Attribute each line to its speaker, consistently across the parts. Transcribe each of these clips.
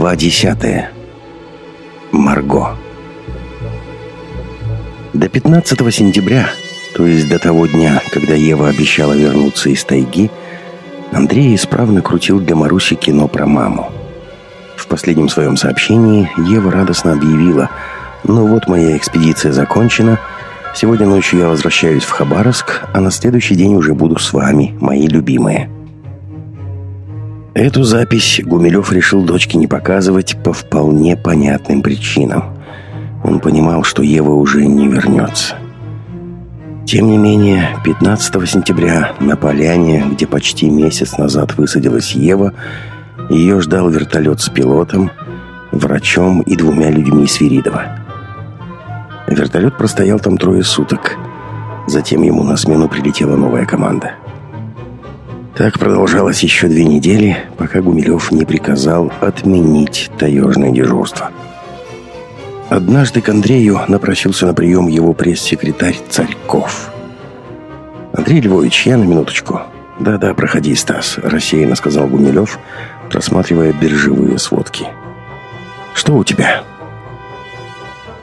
Speaker 1: Глава десятая. Марго. До 15 сентября, то есть до того дня, когда Ева обещала вернуться из тайги, Андрей исправно крутил для Маруси кино про маму. В последнем своем сообщении Ева радостно объявила «Ну вот моя экспедиция закончена, сегодня ночью я возвращаюсь в Хабаровск, а на следующий день уже буду с вами, мои любимые». Эту запись Гумилев решил дочке не показывать по вполне понятным причинам. Он понимал, что Ева уже не вернется. Тем не менее, 15 сентября на поляне, где почти месяц назад высадилась Ева, ее ждал вертолет с пилотом, врачом и двумя людьми Свиридова. Вертолет простоял там трое суток. Затем ему на смену прилетела новая команда – так продолжалось еще две недели, пока Гумилев не приказал отменить таежное дежурство. Однажды к Андрею напросился на прием его пресс-секретарь Царьков. «Андрей Львович, я на минуточку». «Да-да, проходи, Стас», – рассеянно сказал Гумилев, просматривая биржевые сводки. «Что у тебя?»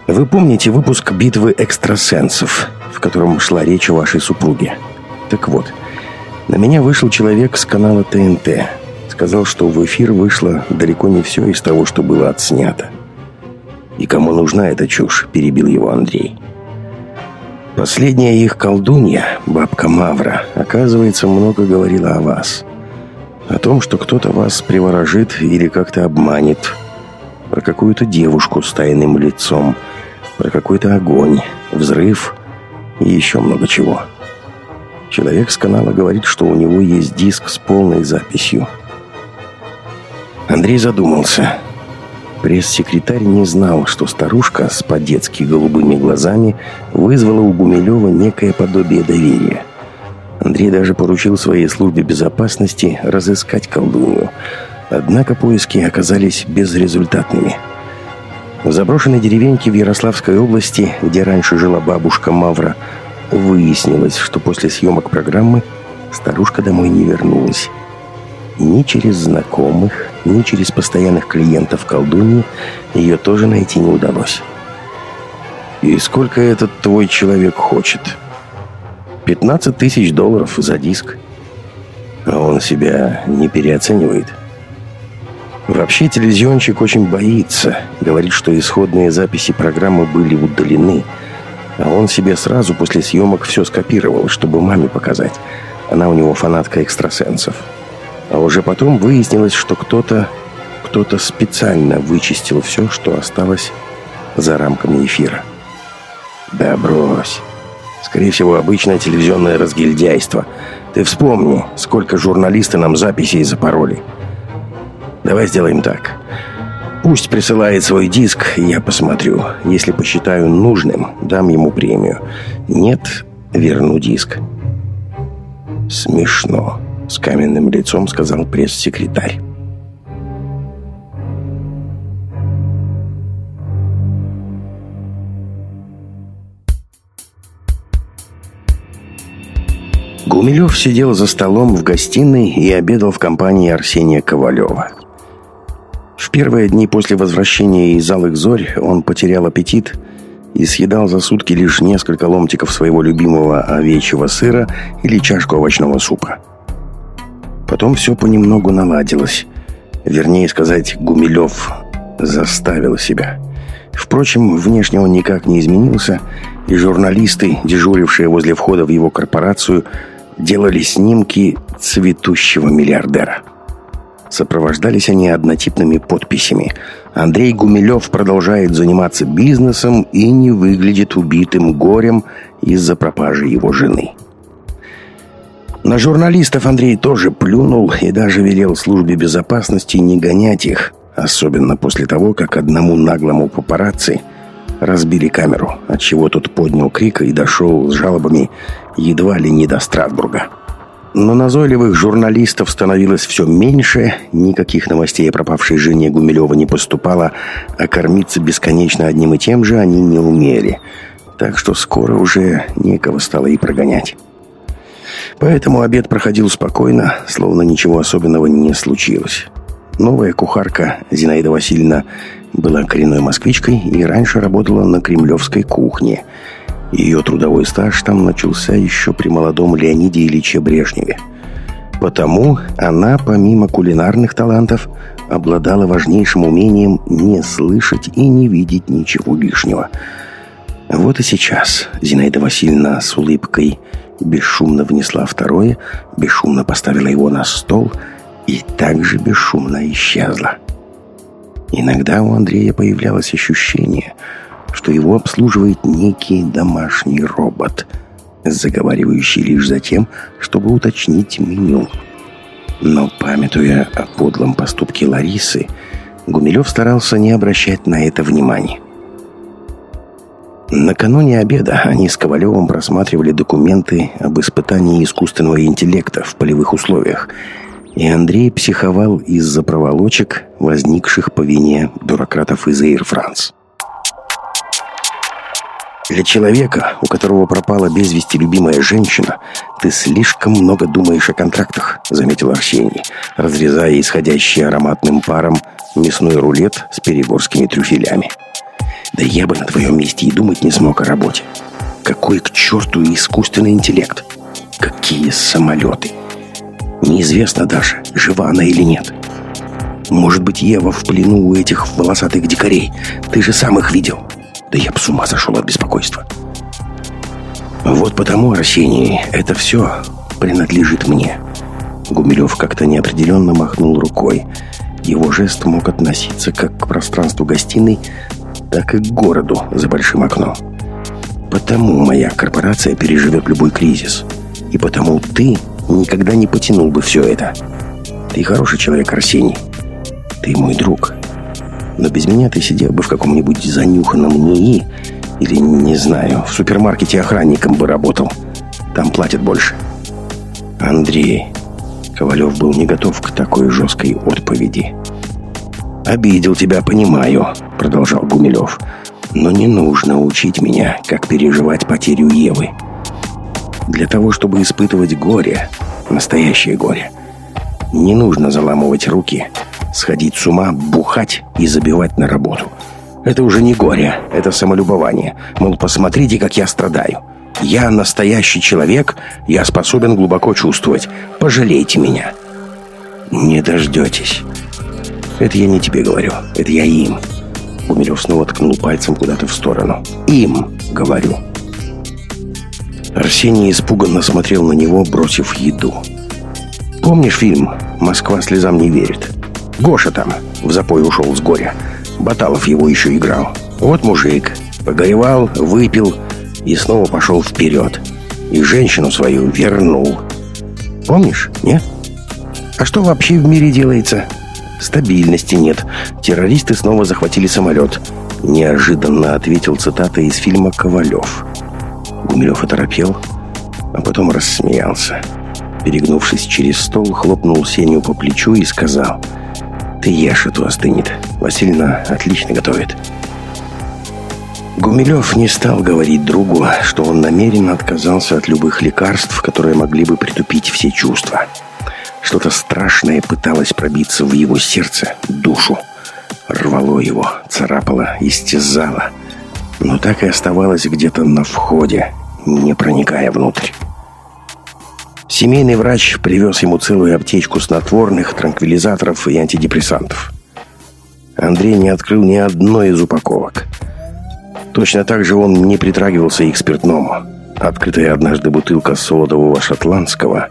Speaker 1: «Вы помните выпуск «Битвы экстрасенсов», в котором шла речь о вашей супруге? Так вот, на меня вышел человек с канала ТНТ. Сказал, что в эфир вышло далеко не все из того, что было отснято. «И кому нужна эта чушь?» – перебил его Андрей. «Последняя их колдунья, бабка Мавра, оказывается, много говорила о вас. О том, что кто-то вас приворожит или как-то обманет. Про какую-то девушку с тайным лицом. Про какой-то огонь, взрыв и еще много чего». Человек с канала говорит, что у него есть диск с полной записью. Андрей задумался. Пресс-секретарь не знал, что старушка с по-детски голубыми глазами вызвала у Гумилева некое подобие доверия. Андрей даже поручил своей службе безопасности разыскать колдунью. Однако поиски оказались безрезультатными. В заброшенной деревеньке в Ярославской области, где раньше жила бабушка Мавра, Выяснилось, что после съемок программы старушка домой не вернулась. Ни через знакомых, ни через постоянных клиентов колдуньи ее тоже найти не удалось. «И сколько этот твой человек хочет?» «15 тысяч долларов за диск». А он себя не переоценивает. Вообще телевизионщик очень боится. Говорит, что исходные записи программы были удалены – а он себе сразу после съемок все скопировал, чтобы маме показать. Она у него фанатка экстрасенсов. А уже потом выяснилось, что кто-то кто-то специально вычистил все, что осталось за рамками эфира. Да брось. Скорее всего, обычное телевизионное разгильдяйство. Ты вспомни, сколько журналисты нам записей запороли. Давай сделаем так. Пусть присылает свой диск, я посмотрю. Если посчитаю нужным, дам ему премию. Нет, верну диск. Смешно, с каменным лицом сказал пресс-секретарь. Гумилев сидел за столом в гостиной и обедал в компании Арсения Ковалева. Первые дни после возвращения из Алых Зорь он потерял аппетит и съедал за сутки лишь несколько ломтиков своего любимого овечьего сыра или чашку овощного супа. Потом все понемногу наладилось. Вернее сказать, Гумилев заставил себя. Впрочем, внешне он никак не изменился, и журналисты, дежурившие возле входа в его корпорацию, делали снимки цветущего миллиардера. Сопровождались они однотипными подписями. Андрей Гумилев продолжает заниматься бизнесом и не выглядит убитым горем из-за пропажи его жены. На журналистов Андрей тоже плюнул и даже велел службе безопасности не гонять их, особенно после того, как одному наглому папарацци разбили камеру, отчего тот поднял крик и дошел с жалобами едва ли не до Страсбурга. Но назойливых журналистов становилось все меньше, никаких новостей о пропавшей жене Гумилева не поступало, а кормиться бесконечно одним и тем же они не умели. Так что скоро уже некого стало и прогонять. Поэтому обед проходил спокойно, словно ничего особенного не случилось. Новая кухарка Зинаида Васильевна была коренной москвичкой и раньше работала на кремлевской кухне. Ее трудовой стаж там начался еще при молодом Леониде Ильиче Брежневе. Потому она, помимо кулинарных талантов, обладала важнейшим умением не слышать и не видеть ничего лишнего. Вот и сейчас Зинаида Васильевна с улыбкой бесшумно внесла второе, бесшумно поставила его на стол и также бесшумно исчезла. Иногда у Андрея появлялось ощущение, что его обслуживает некий домашний робот, заговаривающий лишь за тем, чтобы уточнить меню. Но, памятуя о подлом поступке Ларисы, Гумилев старался не обращать на это внимания. Накануне обеда они с Ковалевым просматривали документы об испытании искусственного интеллекта в полевых условиях – и Андрей психовал из-за проволочек, возникших по вине бюрократов из Air France. Для человека, у которого пропала без вести любимая женщина, ты слишком много думаешь о контрактах, заметил Арсений, разрезая исходящий ароматным паром мясной рулет с перегорскими трюфелями. Да я бы на твоем месте и думать не смог о работе. Какой к черту искусственный интеллект? Какие самолеты? Неизвестно даже, жива она или нет. Может быть, Ева в плену у этих волосатых дикарей. Ты же сам их видел. Да я б с ума сошел от беспокойства. Вот потому, Арсений, это все принадлежит мне. Гумилев как-то неопределенно махнул рукой. Его жест мог относиться как к пространству гостиной, так и к городу за большим окном. Потому моя корпорация переживет любой кризис. И потому ты никогда не потянул бы все это. Ты хороший человек, Арсений. Ты мой друг. Но без меня ты сидел бы в каком-нибудь занюханном НИИ или, не знаю, в супермаркете охранником бы работал. Там платят больше. Андрей. Ковалев был не готов к такой жесткой отповеди. «Обидел тебя, понимаю», — продолжал Гумилев. «Но не нужно учить меня, как переживать потерю Евы. Для того, чтобы испытывать горе, настоящее горе, не нужно заламывать руки, сходить с ума, бухать и забивать на работу. Это уже не горе, это самолюбование. Мол, посмотрите, как я страдаю. Я настоящий человек, я способен глубоко чувствовать. Пожалейте меня. Не дождетесь. Это я не тебе говорю, это я им. Гумилев снова ткнул пальцем куда-то в сторону. Им, говорю. Арсений испуганно смотрел на него, бросив еду. «Помнишь фильм «Москва слезам не верит»?» Гоша там в запой ушел с горя. Баталов его еще играл. Вот мужик. Погоревал, выпил и снова пошел вперед. И женщину свою вернул. Помнишь, нет? А что вообще в мире делается? Стабильности нет. Террористы снова захватили самолет. Неожиданно ответил цитата из фильма «Ковалев». Гумилев оторопел, а потом рассмеялся. Перегнувшись через стол, хлопнул Сеню по плечу и сказал «Ты ешь, а то остынет. Васильевна отлично готовит». Гумилев не стал говорить другу, что он намеренно отказался от любых лекарств, которые могли бы притупить все чувства. Что-то страшное пыталось пробиться в его сердце, душу. Рвало его, царапало, истязало – но так и оставалась где-то на входе, не проникая внутрь. Семейный врач привез ему целую аптечку снотворных, транквилизаторов и антидепрессантов. Андрей не открыл ни одной из упаковок. Точно так же он не притрагивался и к спиртному. Открытая однажды бутылка солодового шотландского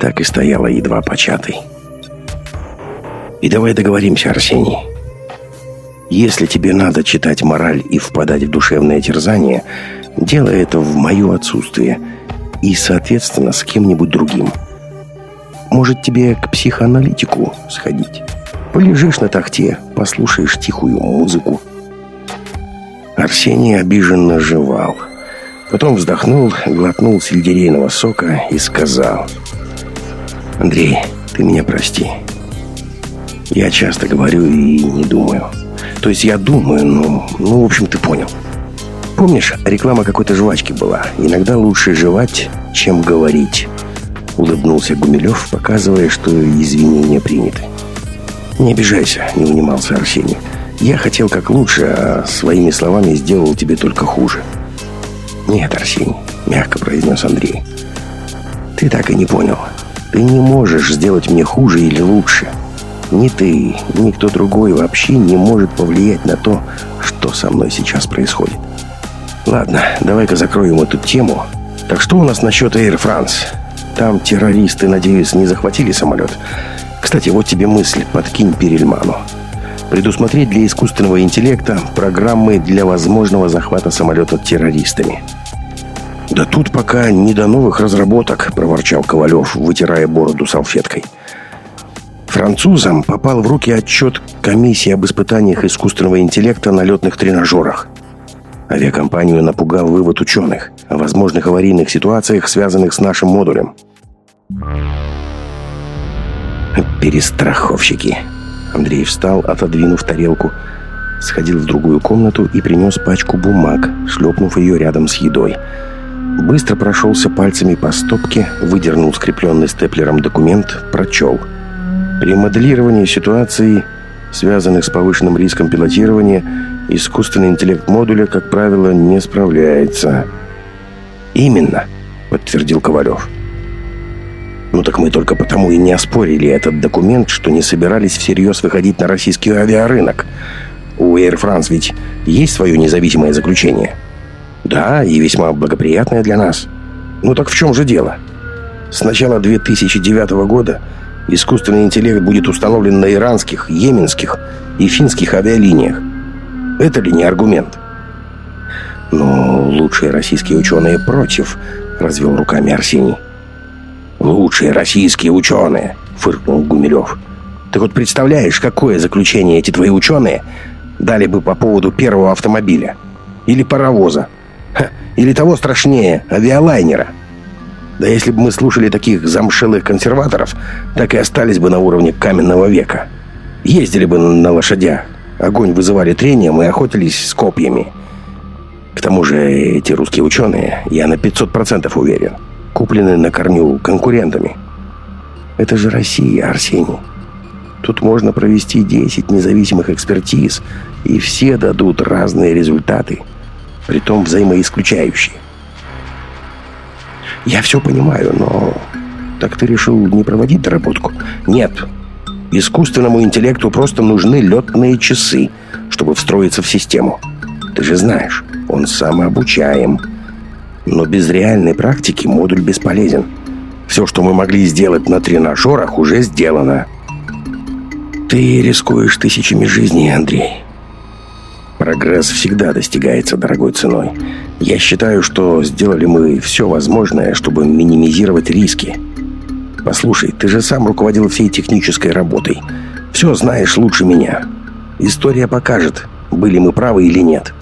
Speaker 1: так и стояла едва початой. «И давай договоримся, Арсений. Если тебе надо читать мораль и впадать в душевное терзание, делай это в мое отсутствие и, соответственно, с кем-нибудь другим. Может, тебе к психоаналитику сходить? Полежишь на тахте, послушаешь тихую музыку. Арсений обиженно жевал. Потом вздохнул, глотнул сельдерейного сока и сказал «Андрей, ты меня прости. Я часто говорю и не думаю». То есть я думаю, ну, ну, в общем, ты понял. Помнишь, реклама какой-то жвачки была? Иногда лучше жевать, чем говорить. Улыбнулся Гумилев, показывая, что извинения приняты. «Не обижайся», — не унимался Арсений. «Я хотел как лучше, а своими словами сделал тебе только хуже». «Нет, Арсений», — мягко произнес Андрей. «Ты так и не понял. Ты не можешь сделать мне хуже или лучше. Ни ты, ни кто другой вообще не может повлиять на то, что со мной сейчас происходит. Ладно, давай-ка закроем эту тему. Так что у нас насчет Air France? Там террористы, надеюсь, не захватили самолет. Кстати, вот тебе мысль, подкинь Перельману. Предусмотреть для искусственного интеллекта программы для возможного захвата самолета террористами. «Да тут пока не до новых разработок», – проворчал Ковалев, вытирая бороду салфеткой. Французам попал в руки отчет комиссии об испытаниях искусственного интеллекта на летных тренажерах. Авиакомпанию напугал вывод ученых о возможных аварийных ситуациях, связанных с нашим модулем. «Перестраховщики!» Андрей встал, отодвинув тарелку, сходил в другую комнату и принес пачку бумаг, шлепнув ее рядом с едой. Быстро прошелся пальцами по стопке, выдернул скрепленный степлером документ, прочел – при моделировании ситуаций, связанных с повышенным риском пилотирования, искусственный интеллект модуля, как правило, не справляется. «Именно», — подтвердил Ковалев. «Ну так мы только потому и не оспорили этот документ, что не собирались всерьез выходить на российский авиарынок. У Air France ведь есть свое независимое заключение?» «Да, и весьма благоприятное для нас. Ну так в чем же дело?» С начала 2009 года искусственный интеллект будет установлен на иранских, йеменских и финских авиалиниях. Это ли не аргумент? Но лучшие российские ученые против, развел руками Арсений. Лучшие российские ученые, фыркнул Гумилев. Ты вот представляешь, какое заключение эти твои ученые дали бы по поводу первого автомобиля? Или паровоза? Ха, или того страшнее, авиалайнера? Да если бы мы слушали таких замшелых консерваторов, так и остались бы на уровне каменного века. Ездили бы на лошадях, огонь вызывали трением и охотились с копьями. К тому же эти русские ученые, я на 500% уверен, куплены на корню конкурентами. Это же Россия, Арсений. Тут можно провести 10 независимых экспертиз, и все дадут разные результаты, притом взаимоисключающие. Я все понимаю, но... Так ты решил не проводить доработку? Нет. Искусственному интеллекту просто нужны летные часы, чтобы встроиться в систему. Ты же знаешь, он самообучаем. Но без реальной практики модуль бесполезен. Все, что мы могли сделать на тренажерах, уже сделано. Ты рискуешь тысячами жизней, Андрей. Прогресс всегда достигается дорогой ценой. Я считаю, что сделали мы все возможное, чтобы минимизировать риски. Послушай, ты же сам руководил всей технической работой. Все знаешь лучше меня. История покажет, были мы правы или нет.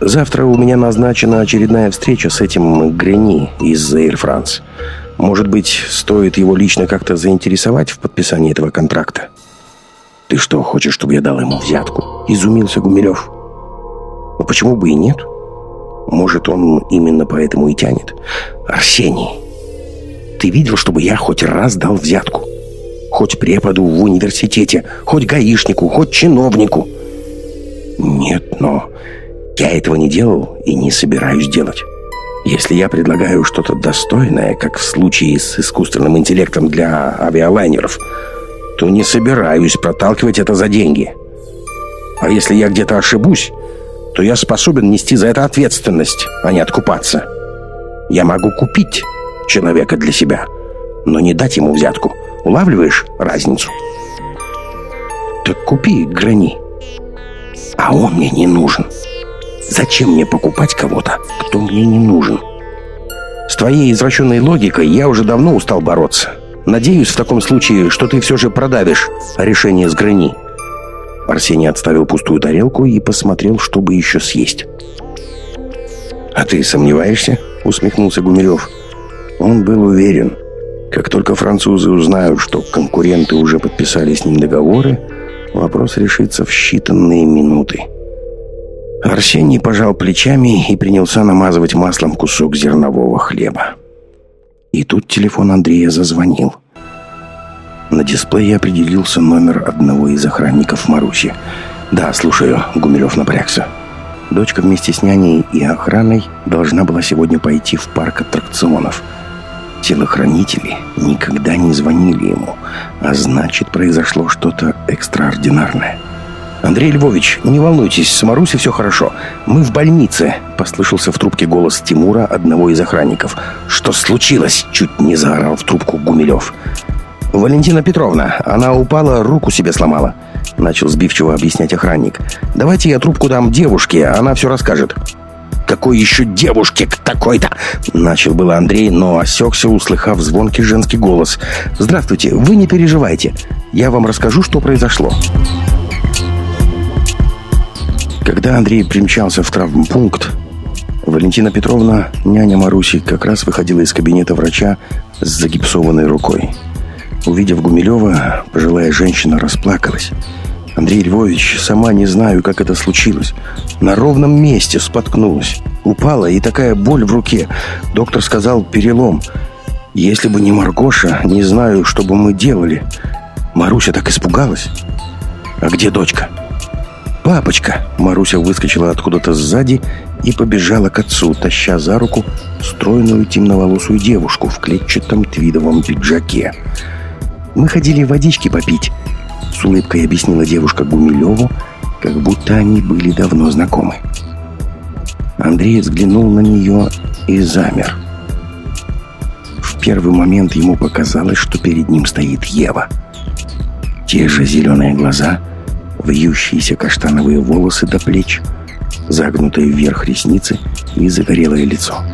Speaker 1: Завтра у меня назначена очередная встреча с этим Грени из Air France. Может быть, стоит его лично как-то заинтересовать в подписании этого контракта? «Ты что, хочешь, чтобы я дал ему взятку?» – изумился Гумилев. «Ну почему бы и нет? Может, он именно поэтому и тянет?» «Арсений, ты видел, чтобы я хоть раз дал взятку? Хоть преподу в университете, хоть гаишнику, хоть чиновнику?» «Нет, но я этого не делал и не собираюсь делать». Если я предлагаю что-то достойное, как в случае с искусственным интеллектом для авиалайнеров – то не собираюсь проталкивать это за деньги. А если я где-то ошибусь, то я способен нести за это ответственность, а не откупаться. Я могу купить человека для себя, но не дать ему взятку. Улавливаешь разницу? Так купи, грани. А он мне не нужен. Зачем мне покупать кого-то, кто мне не нужен? С твоей извращенной логикой я уже давно устал бороться. Надеюсь в таком случае, что ты все же продавишь решение с грани». Арсений отставил пустую тарелку и посмотрел, чтобы еще съесть. «А ты сомневаешься?» — усмехнулся Гумилев. Он был уверен. Как только французы узнают, что конкуренты уже подписали с ним договоры, вопрос решится в считанные минуты. Арсений пожал плечами и принялся намазывать маслом кусок зернового хлеба. И тут телефон Андрея зазвонил. На дисплее определился номер одного из охранников Маруси. «Да, слушаю», — Гумилев напрягся. Дочка вместе с няней и охраной должна была сегодня пойти в парк аттракционов. Телохранители никогда не звонили ему, а значит, произошло что-то экстраординарное. «Андрей Львович, не волнуйтесь, с Марусей все хорошо. Мы в больнице», — послышался в трубке голос Тимура, одного из охранников. «Что случилось?» — чуть не заорал в трубку Гумилев. «Валентина Петровна, она упала, руку себе сломала», — начал сбивчиво объяснять охранник. «Давайте я трубку дам девушке, она все расскажет». «Какой еще девушке такой-то?» Начал было Андрей, но осекся, услыхав звонкий женский голос. «Здравствуйте, вы не переживайте. Я вам расскажу, что произошло». Когда Андрей примчался в травмпункт, Валентина Петровна, няня Маруси, как раз выходила из кабинета врача с загипсованной рукой. Увидев Гумилева, пожилая женщина расплакалась. «Андрей Львович, сама не знаю, как это случилось. На ровном месте споткнулась. Упала, и такая боль в руке. Доктор сказал, перелом. Если бы не Маргоша, не знаю, что бы мы делали. Маруся так испугалась. А где дочка?» «Папочка!» Маруся выскочила откуда-то сзади и побежала к отцу, таща за руку стройную темноволосую девушку в клетчатом твидовом пиджаке. «Мы ходили водички попить», — с улыбкой объяснила девушка Гумилеву, как будто они были давно знакомы. Андрей взглянул на нее и замер. В первый момент ему показалось, что перед ним стоит Ева. Те же зеленые глаза — вьющиеся каштановые волосы до плеч, загнутые вверх ресницы и загорелое лицо.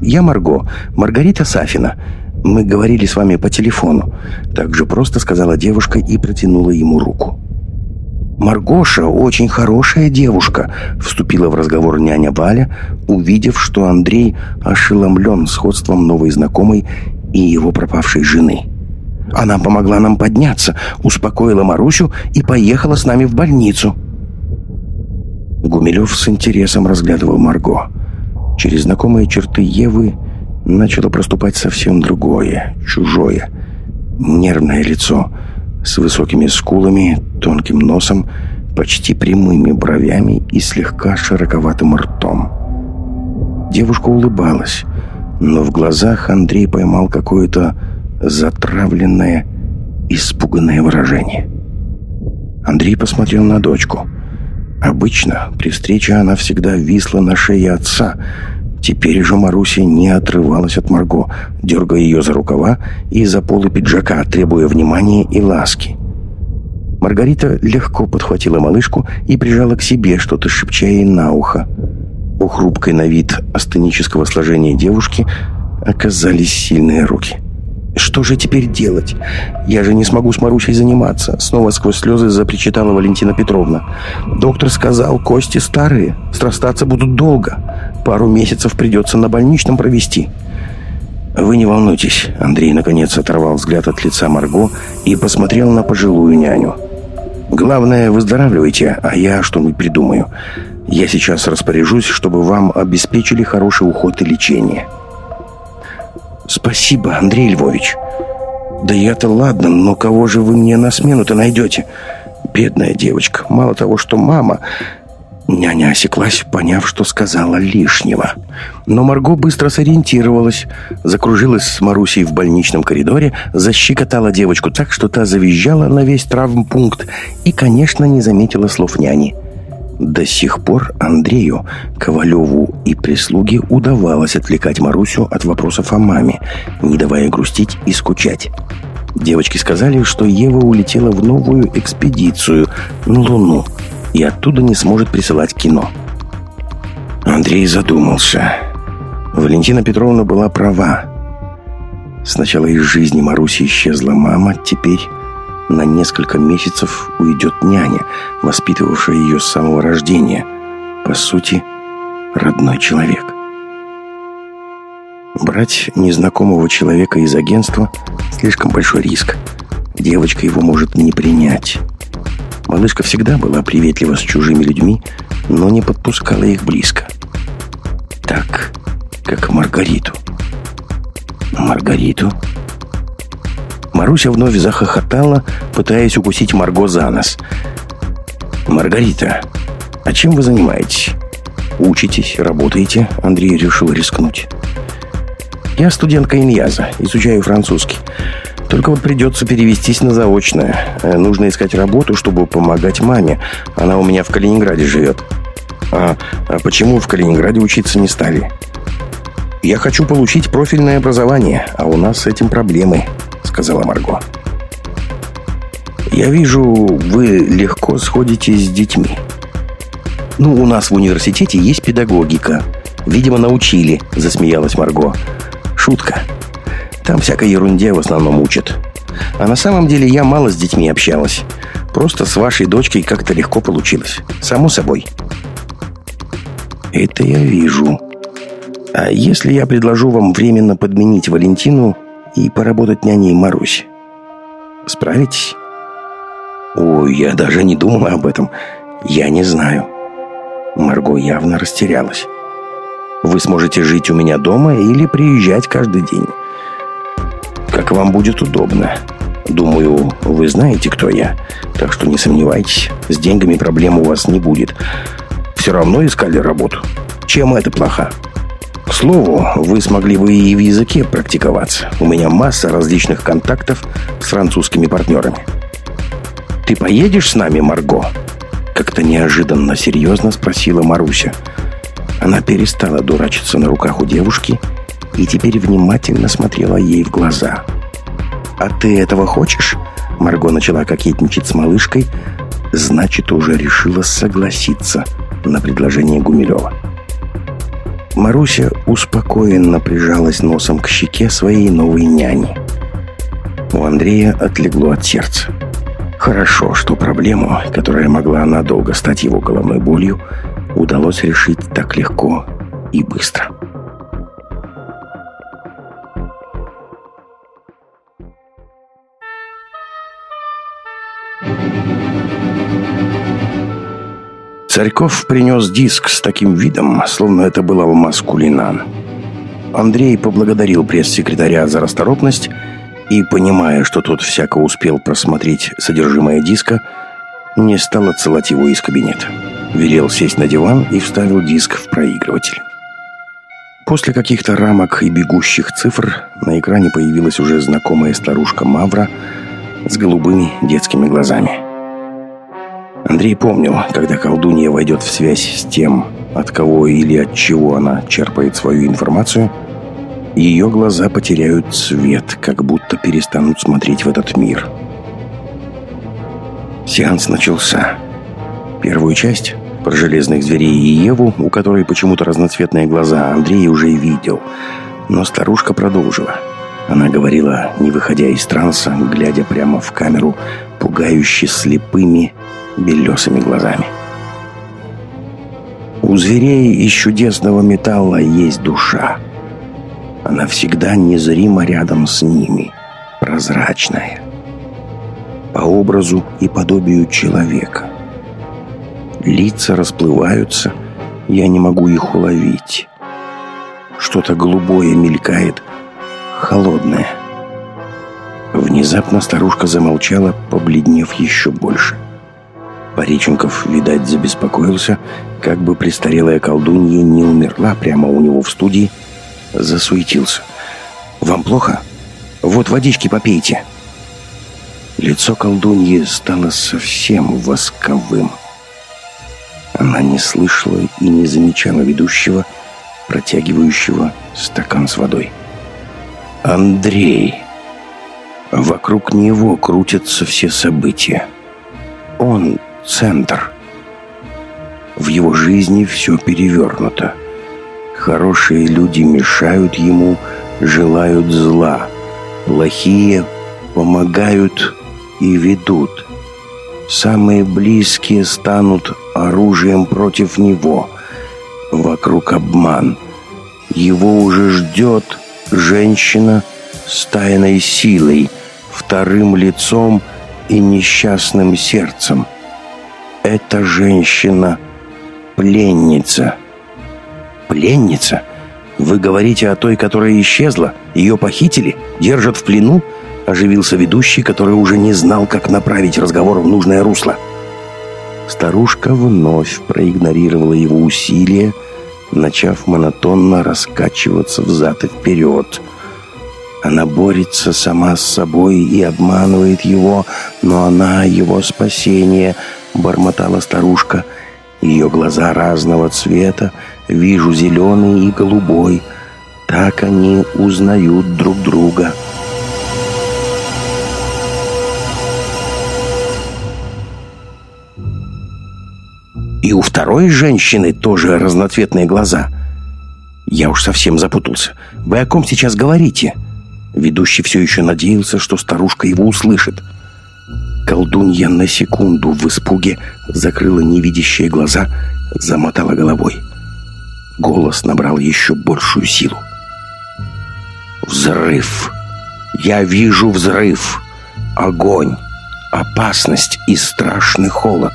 Speaker 1: «Я Марго, Маргарита Сафина. Мы говорили с вами по телефону», — так же просто сказала девушка и протянула ему руку. «Маргоша очень хорошая девушка», — вступила в разговор няня Валя, увидев, что Андрей ошеломлен сходством новой знакомой и его пропавшей жены. Она помогла нам подняться, успокоила Марусю и поехала с нами в больницу. Гумилев с интересом разглядывал Марго. Через знакомые черты Евы начало проступать совсем другое, чужое, нервное лицо с высокими скулами, тонким носом, почти прямыми бровями и слегка широковатым ртом. Девушка улыбалась, но в глазах Андрей поймал какое-то затравленное, испуганное выражение. Андрей посмотрел на дочку. Обычно при встрече она всегда висла на шее отца. Теперь же Маруся не отрывалась от Марго, дергая ее за рукава и за полы пиджака, требуя внимания и ласки. Маргарита легко подхватила малышку и прижала к себе, что-то шепча ей на ухо. У хрупкой на вид астенического сложения девушки оказались сильные руки. «Что же теперь делать? Я же не смогу с Марусей заниматься», — снова сквозь слезы запричитала Валентина Петровна. «Доктор сказал, кости старые, срастаться будут долго. Пару месяцев придется на больничном провести». «Вы не волнуйтесь», — Андрей наконец оторвал взгляд от лица Марго и посмотрел на пожилую няню. «Главное, выздоравливайте, а я что-нибудь придумаю. Я сейчас распоряжусь, чтобы вам обеспечили хороший уход и лечение. Спасибо, Андрей Львович. Да я-то ладно, но кого же вы мне на смену-то найдете? Бедная девочка. Мало того, что мама... Няня осеклась, поняв, что сказала лишнего. Но Марго быстро сориентировалась, закружилась с Марусей в больничном коридоре, защекотала девочку так, что та завизжала на весь травмпункт и, конечно, не заметила слов няни. До сих пор Андрею, Ковалеву и прислуге удавалось отвлекать Марусю от вопросов о маме, не давая грустить и скучать. Девочки сказали, что Ева улетела в новую экспедицию на Луну и оттуда не сможет присылать кино. Андрей задумался. Валентина Петровна была права. Сначала из жизни Маруси исчезла мама, теперь на несколько месяцев уйдет няня, воспитывавшая ее с самого рождения. По сути, родной человек. Брать незнакомого человека из агентства – слишком большой риск. Девочка его может не принять. Малышка всегда была приветлива с чужими людьми, но не подпускала их близко. Так, как Маргариту. Маргариту? Маруся вновь захохотала, пытаясь укусить Марго за нос. «Маргарита, а чем вы занимаетесь? Учитесь, работаете?» Андрей решил рискнуть. «Я студентка Иньяза, изучаю французский. Только вот придется перевестись на заочное. Э, нужно искать работу, чтобы помогать маме. Она у меня в Калининграде живет». «А, а почему в Калининграде учиться не стали?» «Я хочу получить профильное образование, а у нас с этим проблемы», — сказала Марго. «Я вижу, вы легко сходите с детьми». «Ну, у нас в университете есть педагогика. Видимо, научили», — засмеялась Марго. «Шутка. Там всякой ерунде в основном учат. А на самом деле я мало с детьми общалась. Просто с вашей дочкой как-то легко получилось. Само собой». «Это я вижу», а если я предложу вам временно подменить Валентину и поработать няней Марусь? Справитесь? Ой, я даже не думал об этом. Я не знаю. Марго явно растерялась. Вы сможете жить у меня дома или приезжать каждый день. Как вам будет удобно. Думаю, вы знаете, кто я. Так что не сомневайтесь, с деньгами проблем у вас не будет. Все равно искали работу. Чем это плохо? К слову, вы смогли бы и в языке практиковаться. У меня масса различных контактов с французскими партнерами. «Ты поедешь с нами, Марго?» Как-то неожиданно серьезно спросила Маруся. Она перестала дурачиться на руках у девушки и теперь внимательно смотрела ей в глаза. «А ты этого хочешь?» Марго начала кокетничать с малышкой, значит, уже решила согласиться на предложение Гумилева. Маруся успокоенно прижалась носом к щеке своей новой няни. У Андрея отлегло от сердца. Хорошо, что проблему, которая могла надолго стать его головной болью, удалось решить так легко и быстро. Царьков принес диск с таким видом, словно это был алмаз Кулинан. Андрей поблагодарил пресс-секретаря за расторопность и, понимая, что тот всяко успел просмотреть содержимое диска, не стал отсылать его из кабинета. Велел сесть на диван и вставил диск в проигрыватель. После каких-то рамок и бегущих цифр на экране появилась уже знакомая старушка Мавра с голубыми детскими глазами. Андрей помнил, когда колдунья войдет в связь с тем, от кого или от чего она черпает свою информацию, ее глаза потеряют цвет, как будто перестанут смотреть в этот мир. Сеанс начался. Первую часть про железных зверей и Еву, у которой почему-то разноцветные глаза, Андрей уже видел. Но старушка продолжила. Она говорила, не выходя из транса, глядя прямо в камеру, пугающе слепыми, белесыми глазами. У зверей из чудесного металла есть душа. Она всегда незримо рядом с ними, прозрачная, по образу и подобию человека. Лица расплываются, я не могу их уловить. Что-то голубое мелькает, холодное. Внезапно старушка замолчала, побледнев еще больше – Пореченков, видать, забеспокоился, как бы престарелая колдунья не умерла прямо у него в студии, засуетился. «Вам плохо? Вот водички попейте». Лицо колдуньи стало совсем восковым. Она не слышала и не замечала ведущего, протягивающего стакан с водой. «Андрей!» Вокруг него крутятся все события. Он центр. В его жизни все перевернуто. Хорошие люди мешают ему, желают зла. Плохие помогают и ведут. Самые близкие станут оружием против него. Вокруг обман. Его уже ждет женщина с тайной силой, вторым лицом и несчастным сердцем – эта женщина пленница. Пленница? «Вы говорите о той, которая исчезла? Ее похитили? Держат в плену?» Оживился ведущий, который уже не знал, как направить разговор в нужное русло. Старушка вновь проигнорировала его усилия, начав монотонно раскачиваться взад и вперед. Она борется сама с собой и обманывает его, но она его спасение, бормотала старушка. Ее глаза разного цвета, вижу зеленый и голубой. Так они узнают друг друга. И у второй женщины тоже разноцветные глаза. Я уж совсем запутался. Вы о ком сейчас говорите? Ведущий все еще надеялся, что старушка его услышит. Колдунья на секунду в испуге закрыла невидящие глаза, замотала головой. Голос набрал еще большую силу. «Взрыв! Я вижу взрыв! Огонь! Опасность и страшный холод!»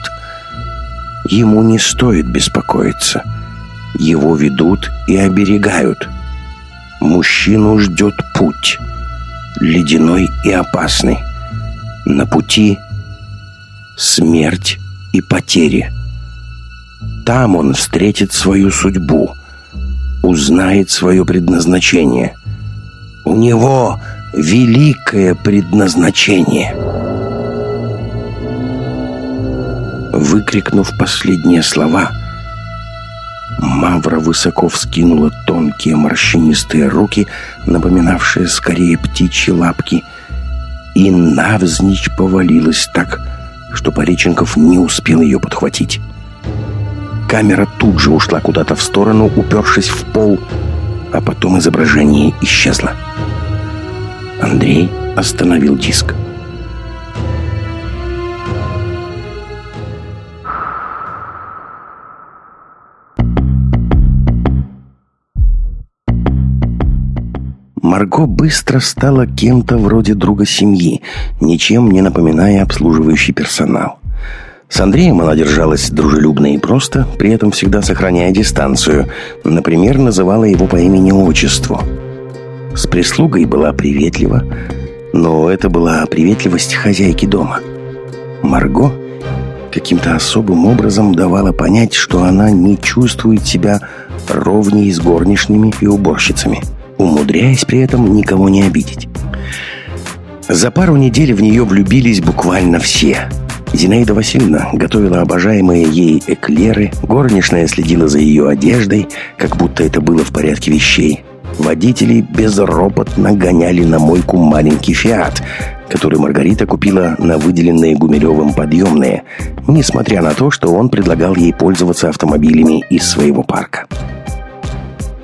Speaker 1: Ему не стоит беспокоиться. Его ведут и оберегают. Мужчину ждет путь. Ледяной и опасный. На пути смерть и потери. Там он встретит свою судьбу, узнает свое предназначение. У него великое предназначение. Выкрикнув последние слова, Мавра высоко вскинула тонкие морщинистые руки, напоминавшие скорее птичьи лапки, и навзничь повалилась так, что Пореченков не успел ее подхватить. Камера тут же ушла куда-то в сторону, упершись в пол, а потом изображение исчезло. Андрей остановил диск. Марго быстро стала кем-то вроде друга семьи, ничем не напоминая обслуживающий персонал. С Андреем она держалась дружелюбно и просто, при этом всегда сохраняя дистанцию. Например, называла его по имени-отчеству. С прислугой была приветлива, но это была приветливость хозяйки дома. Марго каким-то особым образом давала понять, что она не чувствует себя ровней с горничными и уборщицами – умудряясь при этом никого не обидеть. За пару недель в нее влюбились буквально все. Зинаида Васильевна готовила обожаемые ей эклеры, горничная следила за ее одеждой, как будто это было в порядке вещей. Водители безропотно гоняли на мойку маленький «Фиат», который Маргарита купила на выделенные Гумилевым подъемные, несмотря на то, что он предлагал ей пользоваться автомобилями из своего парка.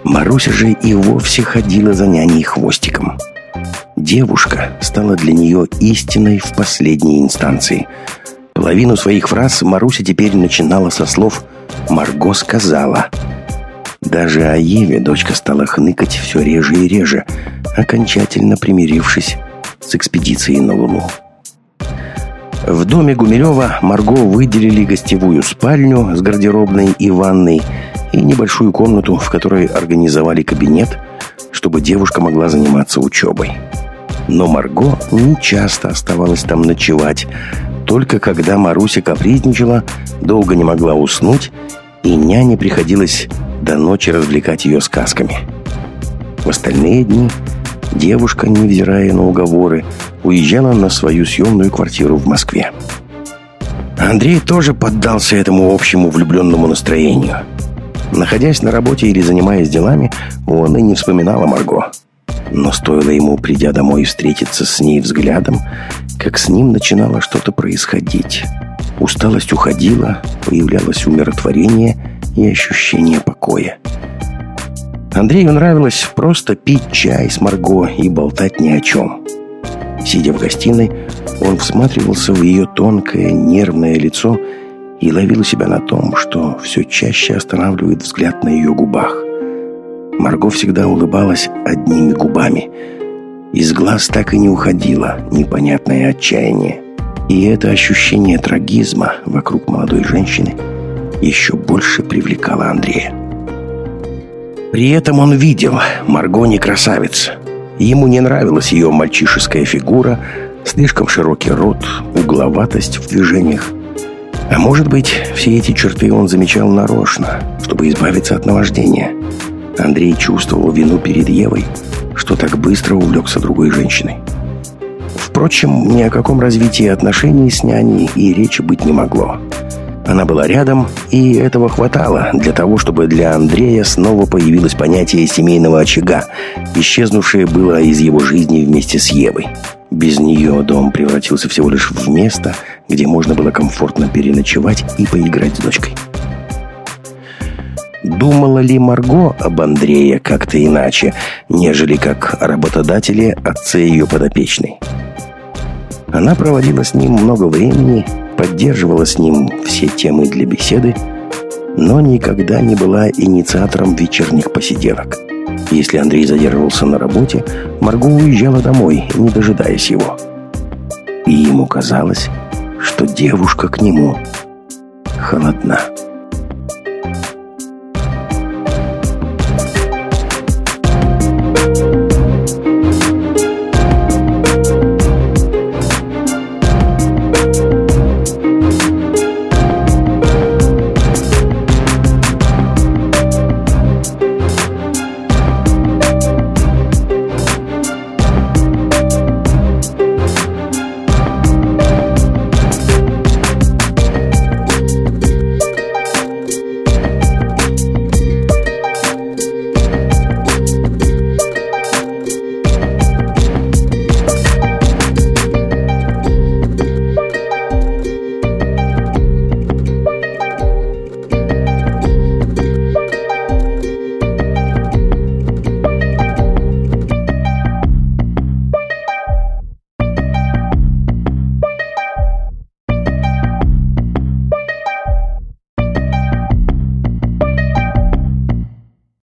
Speaker 1: Маруся же и вовсе ходила за няней хвостиком. Девушка стала для нее истиной в последней инстанции. Половину своих фраз Маруся теперь начинала со слов «Марго сказала». Даже о Еве дочка стала хныкать все реже и реже, окончательно примирившись с экспедицией на Луну. В доме Гумилева Марго выделили гостевую спальню с гардеробной и ванной – и небольшую комнату, в которой организовали кабинет, чтобы девушка могла заниматься учебой. Но Марго не часто оставалась там ночевать, только когда Маруся капризничала, долго не могла уснуть, и няне приходилось до ночи развлекать ее сказками. В остальные дни девушка, невзирая на уговоры, уезжала на свою съемную квартиру в Москве. Андрей тоже поддался этому общему влюбленному настроению – Находясь на работе или занимаясь делами, он и не вспоминал о Марго. Но стоило ему, придя домой, встретиться с ней взглядом, как с ним начинало что-то происходить. Усталость уходила, появлялось умиротворение и ощущение покоя. Андрею нравилось просто пить чай с Марго и болтать ни о чем. Сидя в гостиной, он всматривался в ее тонкое, нервное лицо и ловил себя на том, что все чаще останавливает взгляд на ее губах. Марго всегда улыбалась одними губами. Из глаз так и не уходило непонятное отчаяние. И это ощущение трагизма вокруг молодой женщины еще больше привлекало Андрея. При этом он видел, Марго не красавица. Ему не нравилась ее мальчишеская фигура, слишком широкий рот, угловатость в движениях. А может быть, все эти черты он замечал нарочно, чтобы избавиться от наваждения. Андрей чувствовал вину перед Евой, что так быстро увлекся другой женщиной. Впрочем, ни о каком развитии отношений с няней и речи быть не могло. Она была рядом, и этого хватало для того, чтобы для Андрея снова появилось понятие семейного очага, исчезнувшее было из его жизни вместе с Евой. Без нее дом превратился всего лишь в место, где можно было комфортно переночевать и поиграть с дочкой. Думала ли Марго об Андрее как-то иначе, нежели как работодатели отце ее подопечной? Она проводила с ним много времени, поддерживала с ним все темы для беседы, но никогда не была инициатором вечерних посиделок. Если Андрей задерживался на работе, Марго уезжала домой, не дожидаясь его. И ему казалось, что девушка к нему холодна.